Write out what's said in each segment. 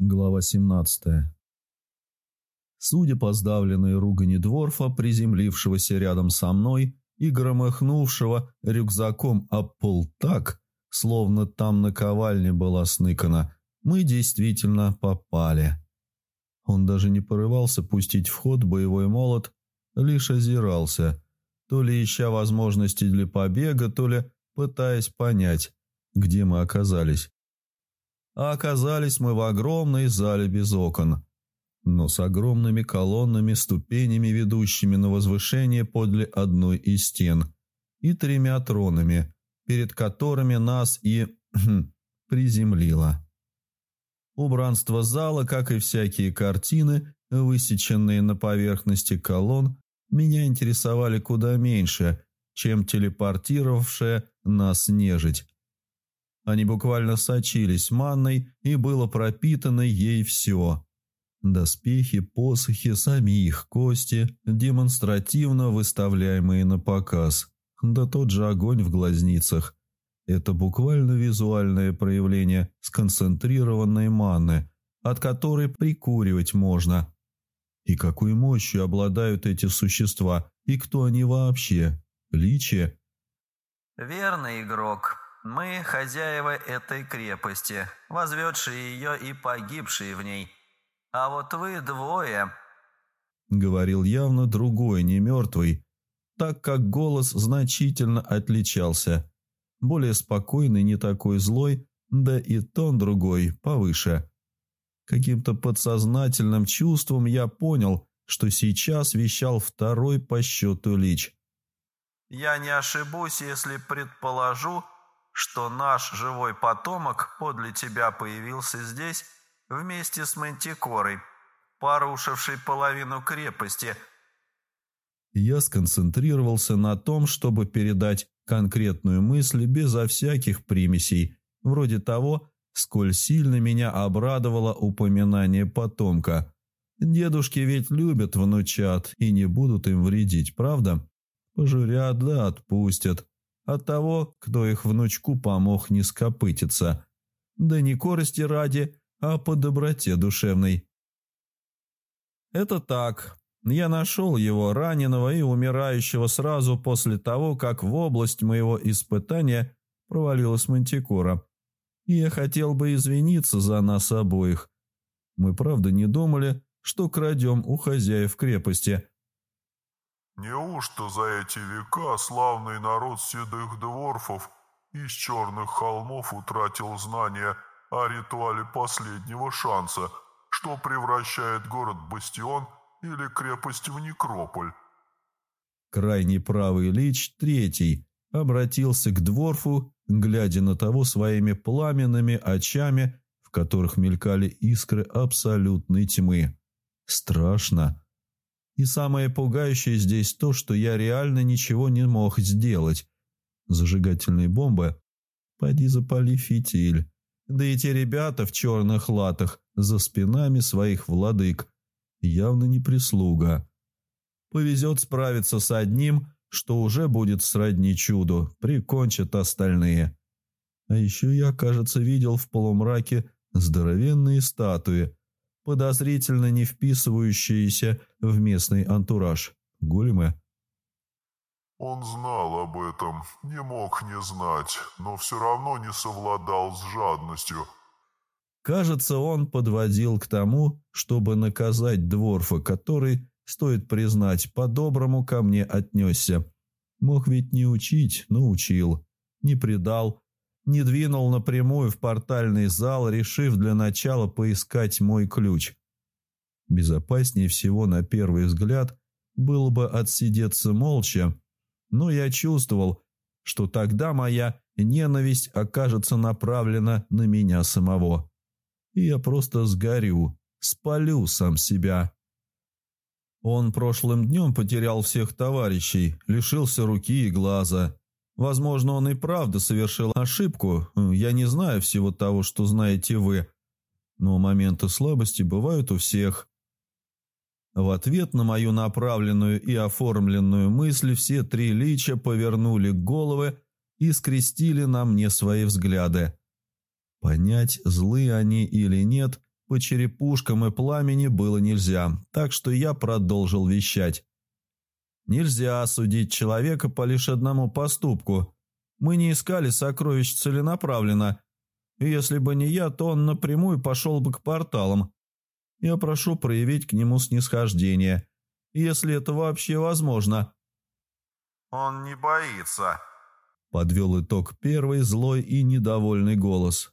Глава 17. Судя по сдавленной ругани дворфа, приземлившегося рядом со мной и громыхнувшего рюкзаком об пол так, словно там наковальня была сныкана, мы действительно попали. Он даже не порывался пустить в ход боевой молот, лишь озирался, то ли ища возможности для побега, то ли пытаясь понять, где мы оказались а оказались мы в огромной зале без окон, но с огромными колоннами, ступенями, ведущими на возвышение подле одной из стен, и тремя тронами, перед которыми нас и приземлило. Убранство зала, как и всякие картины, высеченные на поверхности колонн, меня интересовали куда меньше, чем телепортировавшая нас нежить. Они буквально сочились манной, и было пропитано ей все. Доспехи, посохи, сами их кости, демонстративно выставляемые на показ. Да тот же огонь в глазницах. Это буквально визуальное проявление сконцентрированной маны, от которой прикуривать можно. И какой мощью обладают эти существа, и кто они вообще? Личи? «Верный игрок», мы хозяева этой крепости, возведшие ее и погибшие в ней. А вот вы двое...» Говорил явно другой, не мертвый, так как голос значительно отличался. Более спокойный, не такой злой, да и тон другой, повыше. Каким-то подсознательным чувством я понял, что сейчас вещал второй по счету лич. «Я не ошибусь, если предположу, что наш живой потомок подле тебя появился здесь вместе с Мантикорой, порушившей половину крепости. Я сконцентрировался на том, чтобы передать конкретную мысль безо всяких примесей, вроде того, сколь сильно меня обрадовало упоминание потомка. Дедушки ведь любят внучат и не будут им вредить, правда? Пожурят да отпустят от того, кто их внучку помог не скопытиться. Да не корости ради, а по доброте душевной. Это так. Я нашел его раненого и умирающего сразу после того, как в область моего испытания провалилась мантикора. И я хотел бы извиниться за нас обоих. Мы правда не думали, что крадем у хозяев крепости, Неужто за эти века славный народ седых дворфов из черных холмов утратил знания о ритуале последнего шанса, что превращает город-бастион или крепость в некрополь? Крайний правый лич, третий, обратился к дворфу, глядя на того своими пламенными очами, в которых мелькали искры абсолютной тьмы. Страшно. И самое пугающее здесь то, что я реально ничего не мог сделать. Зажигательные бомбы? Пойди запали фитиль. Да и те ребята в черных латах за спинами своих владык. Явно не прислуга. Повезет справиться с одним, что уже будет сродни чуду, прикончат остальные. А еще я, кажется, видел в полумраке здоровенные статуи – подозрительно не вписывающиеся в местный антураж. Големы. Он знал об этом, не мог не знать, но все равно не совладал с жадностью. Кажется, он подводил к тому, чтобы наказать Дворфа, который, стоит признать, по-доброму ко мне отнесся. Мог ведь не учить, но учил. Не предал, не двинул напрямую в портальный зал, решив для начала поискать мой ключ. Безопаснее всего на первый взгляд было бы отсидеться молча, но я чувствовал, что тогда моя ненависть окажется направлена на меня самого. И я просто сгорю, спалю сам себя. Он прошлым днем потерял всех товарищей, лишился руки и глаза, Возможно, он и правда совершил ошибку. Я не знаю всего того, что знаете вы. Но моменты слабости бывают у всех. В ответ на мою направленную и оформленную мысль все три лича повернули головы и скрестили на мне свои взгляды. Понять, злы они или нет, по черепушкам и пламени было нельзя, так что я продолжил вещать. Нельзя осудить человека по лишь одному поступку. Мы не искали сокровищ целенаправленно. И если бы не я, то он напрямую пошел бы к порталам. Я прошу проявить к нему снисхождение, если это вообще возможно. «Он не боится», — подвел итог первый злой и недовольный голос.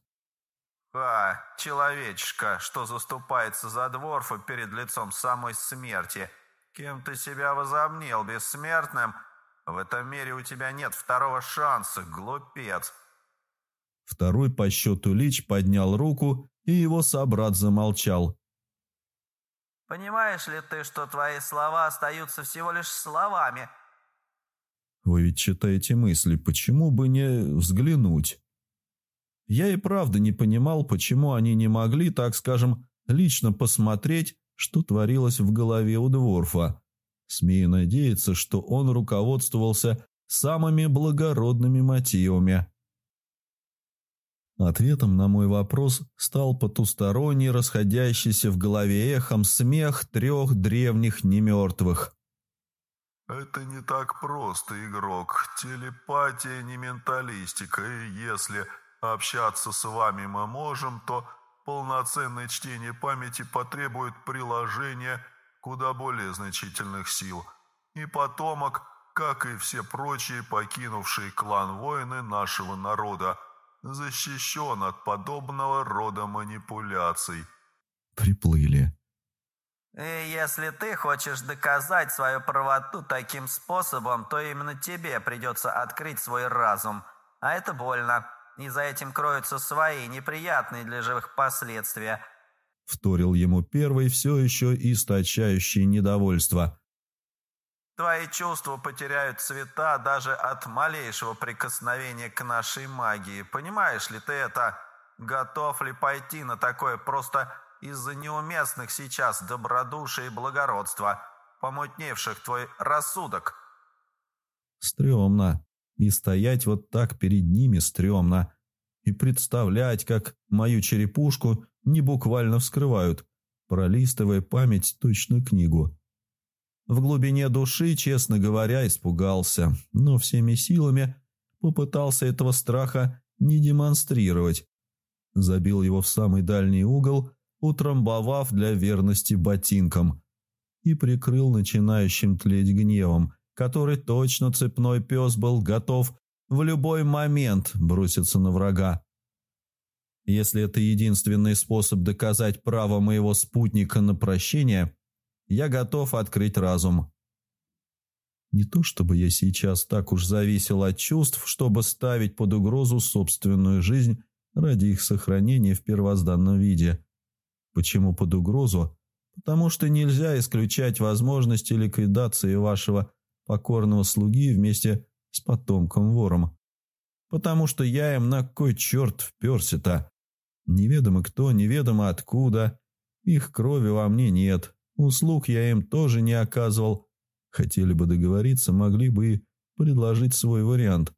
«Ха, человечишка, что заступается за дворфа перед лицом самой смерти. Кем ты себя возомнил, бессмертным? В этом мире у тебя нет второго шанса, глупец». Второй по счету Лич поднял руку, и его собрат замолчал. «Понимаешь ли ты, что твои слова остаются всего лишь словами?» «Вы ведь читаете мысли, почему бы не взглянуть?» Я и правда не понимал, почему они не могли, так скажем, лично посмотреть, что творилось в голове у Дворфа. Смею надеяться, что он руководствовался самыми благородными мотивами. Ответом на мой вопрос стал потусторонний, расходящийся в голове эхом смех трех древних немертвых. «Это не так просто, игрок. Телепатия не менталистика, и если общаться с вами мы можем, то полноценное чтение памяти потребует приложения куда более значительных сил. И потомок, как и все прочие покинувшие клан воины нашего народа, защищен от подобного рода манипуляций. Приплыли. И если ты хочешь доказать свою правоту таким способом, то именно тебе придется открыть свой разум. А это больно и за этим кроются свои неприятные для живых последствия». Вторил ему первый, все еще источающий недовольство. «Твои чувства потеряют цвета даже от малейшего прикосновения к нашей магии. Понимаешь ли ты это? Готов ли пойти на такое просто из-за неуместных сейчас добродушия и благородства, помутневших твой рассудок?» «Стремно», и стоять вот так перед ними стрёмно. И представлять, как мою черепушку не буквально вскрывают, пролистывая память точную книгу. В глубине души, честно говоря, испугался, но всеми силами попытался этого страха не демонстрировать. Забил его в самый дальний угол, утрамбовав для верности ботинком, и прикрыл начинающим тлеть гневом – который точно цепной пес был готов в любой момент броситься на врага. Если это единственный способ доказать право моего спутника на прощение, я готов открыть разум. Не то чтобы я сейчас так уж зависел от чувств, чтобы ставить под угрозу собственную жизнь ради их сохранения в первозданном виде. Почему под угрозу? Потому что нельзя исключать возможности ликвидации вашего покорного слуги вместе с потомком вором. Потому что я им на кой черт вперся-то? Неведомо кто, неведомо откуда. Их крови во мне нет. Услуг я им тоже не оказывал. Хотели бы договориться, могли бы и предложить свой вариант.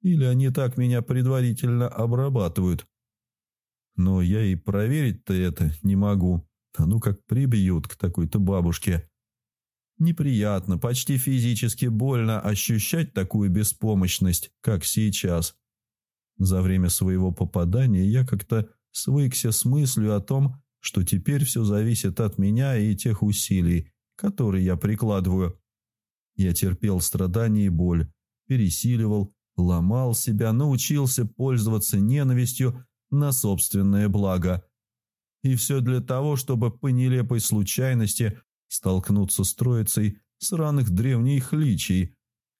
Или они так меня предварительно обрабатывают. Но я и проверить-то это не могу. А ну как прибьют к такой-то бабушке. Неприятно, почти физически больно ощущать такую беспомощность, как сейчас. За время своего попадания я как-то свыкся с мыслью о том, что теперь все зависит от меня и тех усилий, которые я прикладываю. Я терпел страдания и боль, пересиливал, ломал себя, научился пользоваться ненавистью на собственное благо. И все для того, чтобы по нелепой случайности столкнуться с троицей сраных древних личий,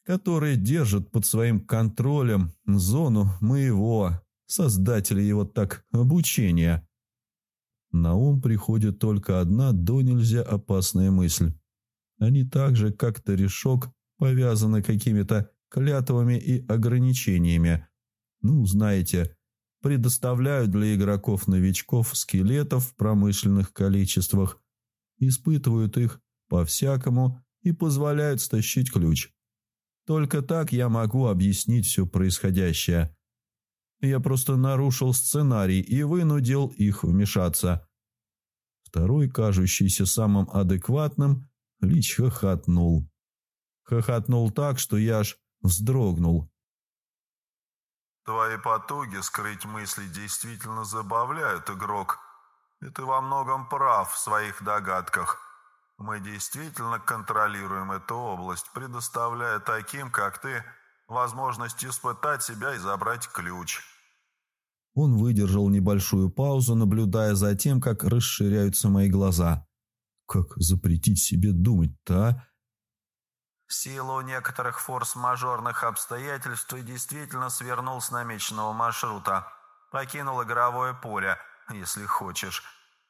которые держат под своим контролем зону моего, создателя его так обучения. На ум приходит только одна до нельзя опасная мысль. Они так же, как Торешок, повязаны какими-то клятвами и ограничениями. Ну, знаете, предоставляют для игроков-новичков скелетов в промышленных количествах, испытывают их по-всякому и позволяют стащить ключ. Только так я могу объяснить все происходящее. Я просто нарушил сценарий и вынудил их вмешаться. Второй, кажущийся самым адекватным, Лич хохотнул. Хохотнул так, что я аж вздрогнул. «Твои потуги скрыть мысли действительно забавляют, игрок. И ты во многом прав в своих догадках. Мы действительно контролируем эту область, предоставляя таким, как ты, возможность испытать себя и забрать ключ». Он выдержал небольшую паузу, наблюдая за тем, как расширяются мои глаза. Как запретить себе думать-то, а? В силу некоторых форс-мажорных обстоятельств ты действительно свернул с намеченного маршрута. Покинул игровое поле, если хочешь.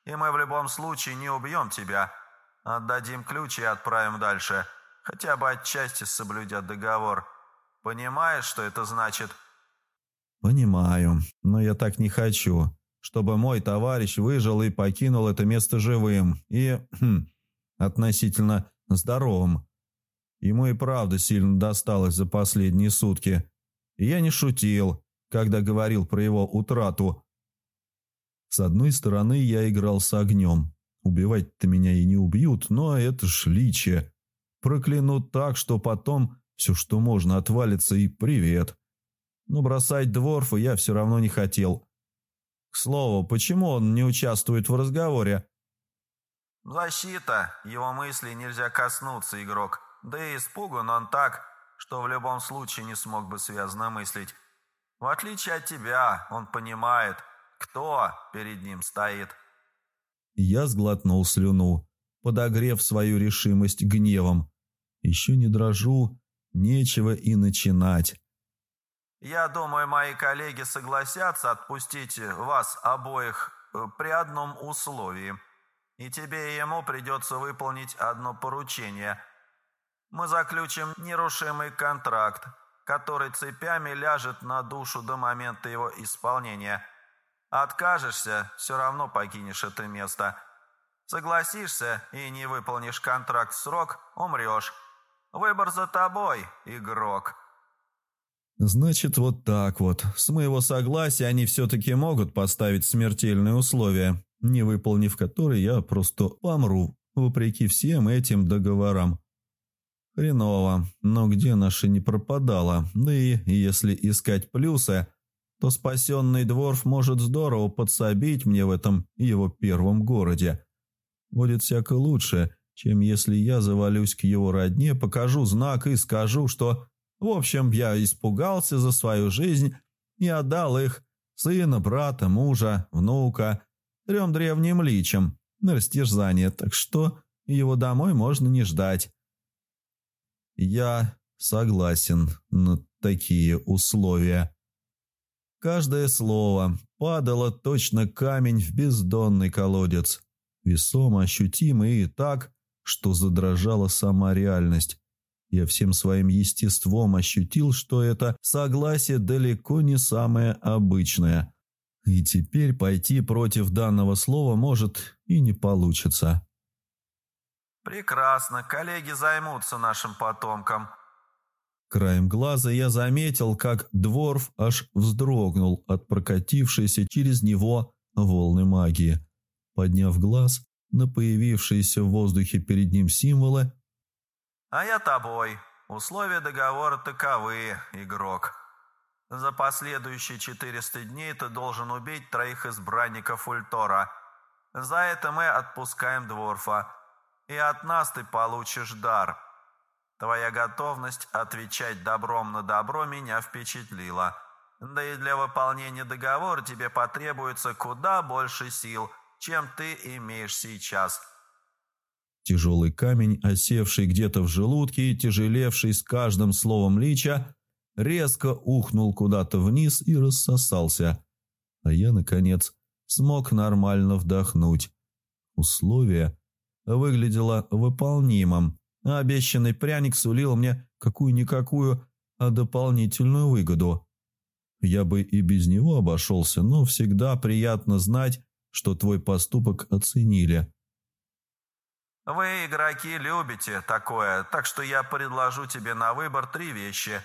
И мы в любом случае не убьем тебя. Отдадим ключ и отправим дальше. Хотя бы отчасти соблюдя договор. Понимаешь, что это значит?» «Понимаю, но я так не хочу, чтобы мой товарищ выжил и покинул это место живым и хм, относительно здоровым. Ему и правда сильно досталось за последние сутки. И я не шутил, когда говорил про его утрату. С одной стороны, я играл с огнем. Убивать-то меня и не убьют, но это ж личие. Проклянут так, что потом все, что можно, отвалится и привет. Но бросать Дворфа я все равно не хотел. К слову, почему он не участвует в разговоре? «Защита. Его мыслей нельзя коснуться, игрок. Да и испуган он так, что в любом случае не смог бы связно мыслить. В отличие от тебя, он понимает, кто перед ним стоит». Я сглотнул слюну, подогрев свою решимость гневом. Еще не дрожу, нечего и начинать. Я думаю, мои коллеги согласятся отпустить вас обоих э, при одном условии. И тебе и ему придется выполнить одно поручение. Мы заключим нерушимый контракт, который цепями ляжет на душу до момента его исполнения. Откажешься, все равно покинешь это место. Согласишься и не выполнишь контракт в срок, умрешь. Выбор за тобой, игрок». Значит, вот так вот. С моего согласия они все-таки могут поставить смертельные условия, не выполнив которые я просто помру, вопреки всем этим договорам. Хреново, но где наша не пропадала, да и если искать плюсы, то спасенный дворф может здорово подсобить мне в этом его первом городе. Будет всяко лучше, чем если я завалюсь к его родне, покажу знак и скажу, что в общем, я испугался за свою жизнь и отдал их, сына, брата, мужа, внука, трем древним личам на растерзание, так что его домой можно не ждать. Я согласен на такие условия. Каждое слово падало точно камень в бездонный колодец, весомо ощутимый и так, что задрожала сама реальность. Я всем своим естеством ощутил, что это согласие далеко не самое обычное. И теперь пойти против данного слова может и не получится. «Прекрасно, коллеги займутся нашим потомком». Краем глаза я заметил, как Дворф аж вздрогнул от прокатившейся через него волны магии. Подняв глаз на появившиеся в воздухе перед ним символы, а я тобой. Условия договора таковы, игрок. За последующие 400 дней ты должен убить троих избранников Ультора. За это мы отпускаем Дворфа. И от нас ты получишь дар. Твоя готовность отвечать добром на добро меня впечатлила. Да и для выполнения договора тебе потребуется куда больше сил, чем ты имеешь сейчас. Тяжелый камень, осевший где-то в желудке и тяжелевший с каждым словом лича, резко ухнул куда-то вниз и рассосался. А я, наконец, смог нормально вдохнуть. Условие выглядело выполнимым, а обещанный пряник сулил мне какую-никакую, а дополнительную выгоду. Я бы и без него обошелся, но всегда приятно знать, что твой поступок оценили. Вы, игроки, любите такое, так что я предложу тебе на выбор три вещи.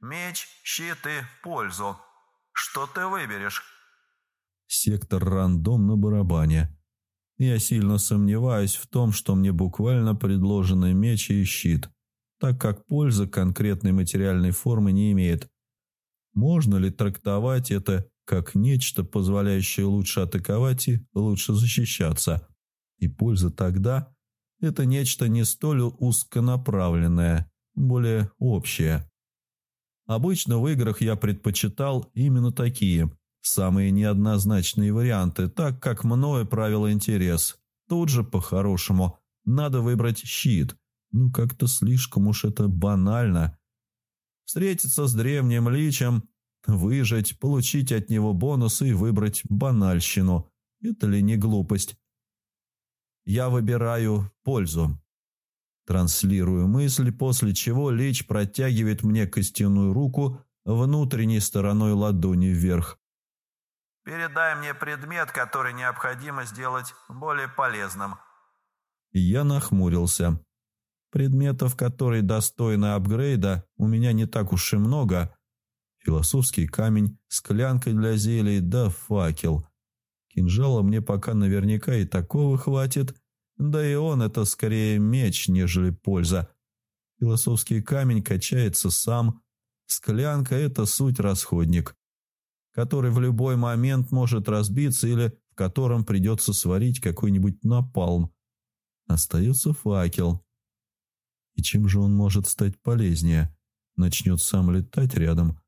Меч, щит и пользу. Что ты выберешь? Сектор рандом на барабане. Я сильно сомневаюсь в том, что мне буквально предложены меч и щит, так как польза конкретной материальной формы не имеет. Можно ли трактовать это как нечто, позволяющее лучше атаковать и лучше защищаться? И польза тогда – это нечто не столь узконаправленное, более общее. Обычно в играх я предпочитал именно такие – Самые неоднозначные варианты, так как мною правил интерес. Тут же, по-хорошему, надо выбрать щит. Ну, как-то слишком уж это банально. Встретиться с древним личем, выжить, получить от него бонусы и выбрать банальщину. Это ли не глупость? Я выбираю пользу. Транслирую мысль, после чего Лич протягивает мне костяную руку внутренней стороной ладони вверх. Передай мне предмет, который необходимо сделать более полезным». Я нахмурился. Предметов, которые достойны апгрейда, у меня не так уж и много. Философский камень, склянка для зелий да факел. Кинжала мне пока наверняка и такого хватит, да и он это скорее меч, нежели польза. Философский камень качается сам, склянка – это суть расходник который в любой момент может разбиться или в котором придется сварить какой-нибудь напалм. Остается факел. И чем же он может стать полезнее? Начнет сам летать рядом.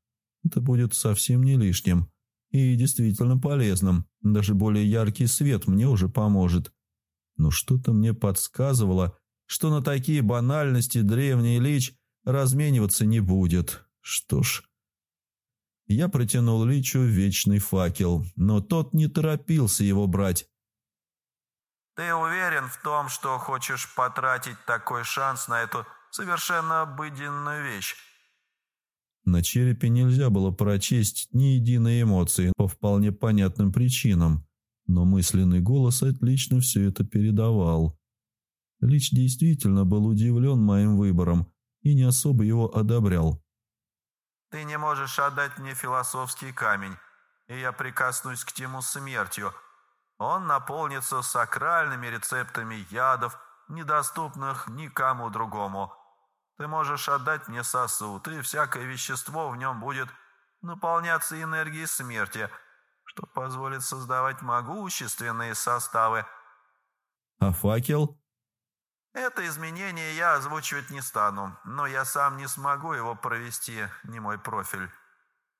Это будет совсем не лишним. И действительно полезным. Даже более яркий свет мне уже поможет. Но что-то мне подсказывало, что на такие банальности древний лич размениваться не будет. Что ж... Я протянул Личу вечный факел, но тот не торопился его брать. «Ты уверен в том, что хочешь потратить такой шанс на эту совершенно обыденную вещь?» На черепе нельзя было прочесть ни единой эмоции по вполне понятным причинам, но мысленный голос отлично все это передавал. Лич действительно был удивлен моим выбором и не особо его одобрял. Ты не можешь отдать мне философский камень, и я прикоснусь к тему смертью. Он наполнится сакральными рецептами ядов, недоступных никому другому. Ты можешь отдать мне сосуд, и всякое вещество в нем будет наполняться энергией смерти, что позволит создавать могущественные составы. А факел? Это изменение я озвучивать не стану, но я сам не смогу его провести, не мой профиль.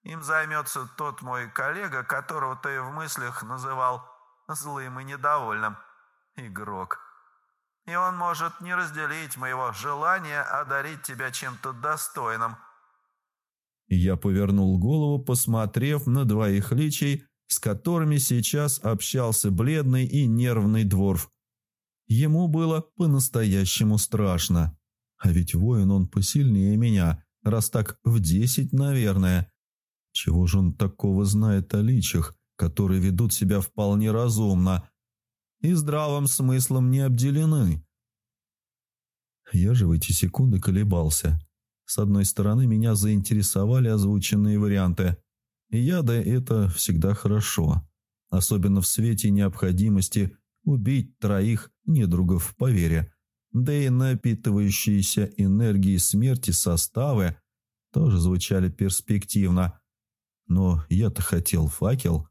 Им займется тот мой коллега, которого ты в мыслях называл злым и недовольным. Игрок. И он может не разделить моего желания одарить тебя чем-то достойным. Я повернул голову, посмотрев на двоих личей, с которыми сейчас общался бледный и нервный дворф. Ему было по-настоящему страшно. А ведь воин он посильнее меня, раз так в десять, наверное. Чего же он такого знает о личах, которые ведут себя вполне разумно и здравым смыслом не обделены? Я же в эти секунды колебался. С одной стороны, меня заинтересовали озвученные варианты. И я да это всегда хорошо. Особенно в свете необходимости убить троих недругов по вере, да и напитывающиеся энергией смерти составы тоже звучали перспективно. Но я-то хотел факел.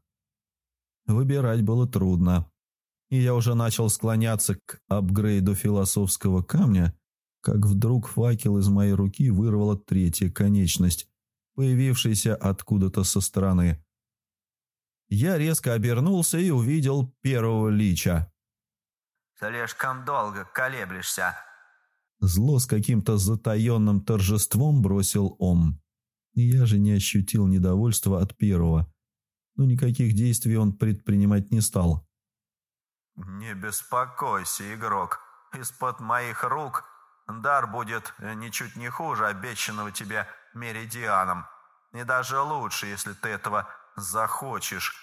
Выбирать было трудно. И я уже начал склоняться к апгрейду философского камня, как вдруг факел из моей руки вырвала третья конечность, появившаяся откуда-то со стороны. Я резко обернулся и увидел первого лича. «Слишком долго колеблешься». Зло с каким-то затаенным торжеством бросил он. Я же не ощутил недовольства от первого, но никаких действий он предпринимать не стал. «Не беспокойся, игрок. Из-под моих рук дар будет ничуть не хуже обещанного тебе меридианом. И даже лучше, если ты этого захочешь.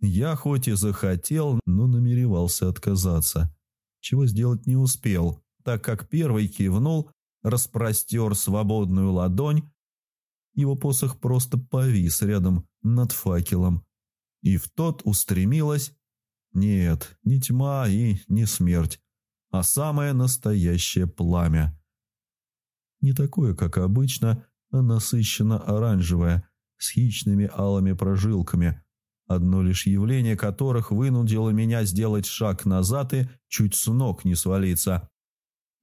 Я хоть и захотел, но намеревался отказаться. Чего сделать не успел, так как первый кивнул, распростер свободную ладонь. Его посох просто повис рядом над факелом. И в тот устремилась Нет, не тьма и не смерть, а самое настоящее пламя. Не такое, как обычно, а насыщенно оранжевое, с хищными алыми прожилками, одно лишь явление которых вынудило меня сделать шаг назад и чуть с ног не свалиться.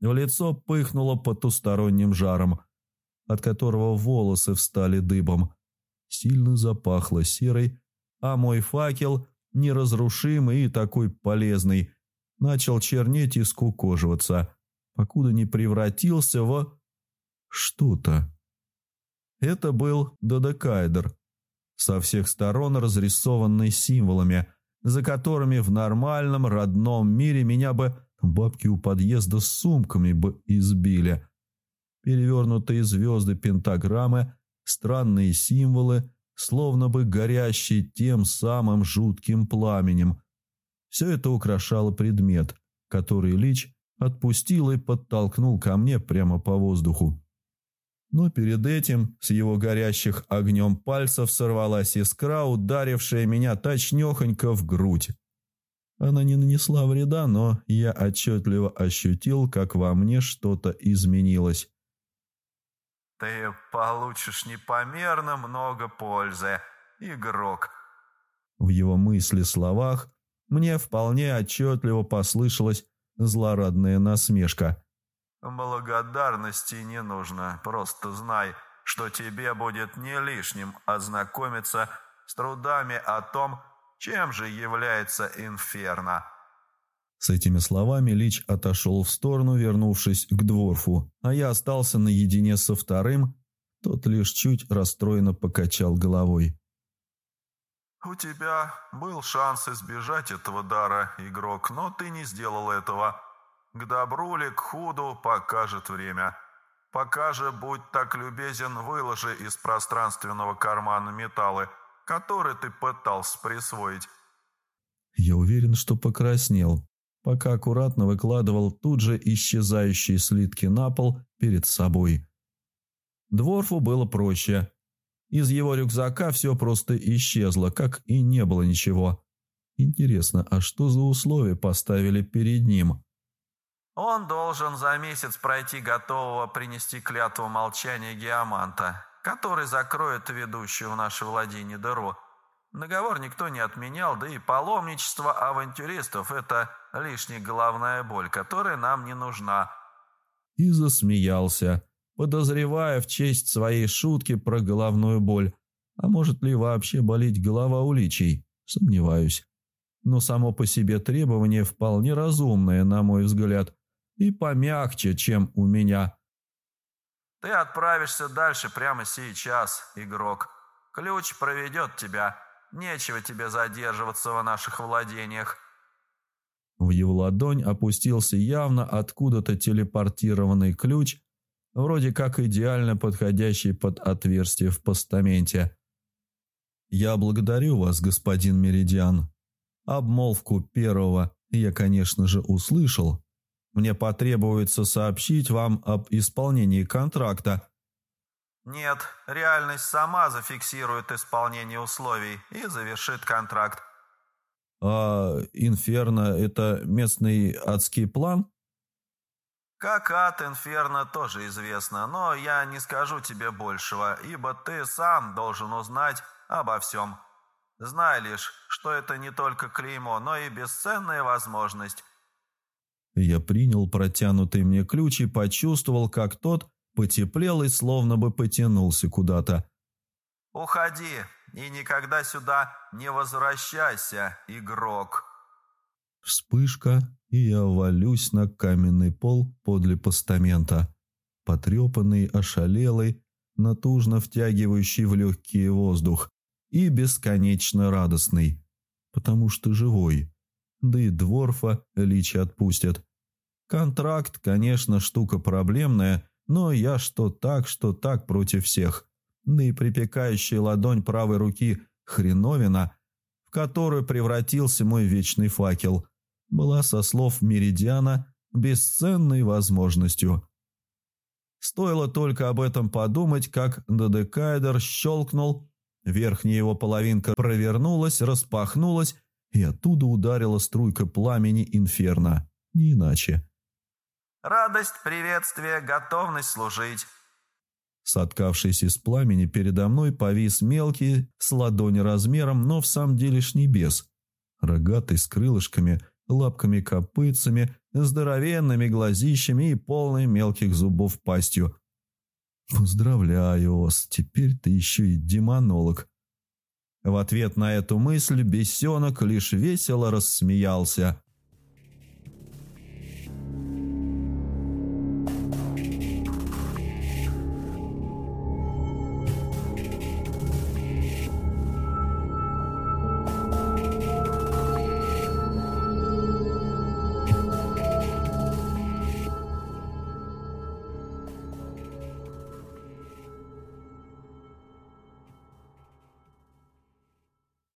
В лицо пыхнуло потусторонним жаром, от которого волосы встали дыбом. Сильно запахло серой, а мой факел, неразрушимый и такой полезный, начал чернеть и скукоживаться, покуда не превратился в... что-то. Это был додекайдер, со всех сторон разрисованный символами, за которыми в нормальном родном мире меня бы бабки у подъезда с сумками бы избили. Перевернутые звезды пентаграммы, странные символы, словно бы горящие тем самым жутким пламенем. Все это украшало предмет, который Лич отпустил и подтолкнул ко мне прямо по воздуху. Но перед этим с его горящих огнем пальцев сорвалась искра, ударившая меня точнехонько в грудь. Она не нанесла вреда, но я отчетливо ощутил, как во мне что-то изменилось. «Ты получишь непомерно много пользы, игрок». В его мысли-словах мне вполне отчетливо послышалась злорадная насмешка. «Благодарности не нужно. Просто знай, что тебе будет не лишним ознакомиться с трудами о том, чем же является инферно». С этими словами Лич отошел в сторону, вернувшись к дворфу, а я остался наедине со вторым, тот лишь чуть расстроенно покачал головой. «У тебя был шанс избежать этого дара, игрок, но ты не сделал этого. К добру ли, к худу покажет время. Пока же, будь так любезен, выложи из пространственного кармана металлы, которые ты пытался присвоить. Я уверен, что покраснел, пока аккуратно выкладывал тут же исчезающие слитки на пол перед собой. Дворфу было проще. Из его рюкзака все просто исчезло, как и не было ничего. Интересно, а что за условия поставили перед ним? Он должен за месяц пройти готового принести клятву молчания геоманта, который закроет ведущую в наше владение дыру. Договор никто не отменял, да и паломничество авантюристов – это лишняя головная боль, которая нам не нужна. И засмеялся, подозревая в честь своей шутки про головную боль. А может ли вообще болеть голова у? Сомневаюсь. Но само по себе требование вполне разумное, на мой взгляд и помягче, чем у меня. Ты отправишься дальше прямо сейчас, игрок. Ключ проведет тебя. Нечего тебе задерживаться в наших владениях. В его ладонь опустился явно откуда-то телепортированный ключ, вроде как идеально подходящий под отверстие в постаменте. «Я благодарю вас, господин Меридиан. Обмолвку первого я, конечно же, услышал, мне потребуется сообщить вам об исполнении контракта». «Нет, реальность сама зафиксирует исполнение условий и завершит контракт». «А Инферно – это местный адский план?» «Как ад Инферно тоже известно, но я не скажу тебе большего, ибо ты сам должен узнать обо всем. Знай лишь, что это не только клеймо, но и бесценная возможность я принял протянутый мне ключ и почувствовал, как тот потеплел и словно бы потянулся куда-то. «Уходи и никогда сюда не возвращайся, игрок!» Вспышка, и я валюсь на каменный пол подле постамента, потрепанный, ошалелый, натужно втягивающий в легкий воздух и бесконечно радостный, потому что живой. Да и Дворфа Лича отпустят. Контракт, конечно, штука проблемная, но я что так, что так против всех. Да и припекающая ладонь правой руки хреновина, в которую превратился мой вечный факел, была, со слов Меридиана, бесценной возможностью. Стоило только об этом подумать, как Додекайдер щелкнул, верхняя его половинка провернулась, распахнулась, и оттуда ударила струйка пламени инферно, не иначе. «Радость, приветствие, готовность служить». Соткавшись из пламени, передо мной повис мелкий, с ладони размером, но в самом деле ж небес. Рогатый, с крылышками, лапками-копытцами, здоровенными глазищами и полной мелких зубов пастью. «Поздравляю, Ос, теперь ты еще и демонолог». В ответ на эту мысль бесенок лишь весело рассмеялся.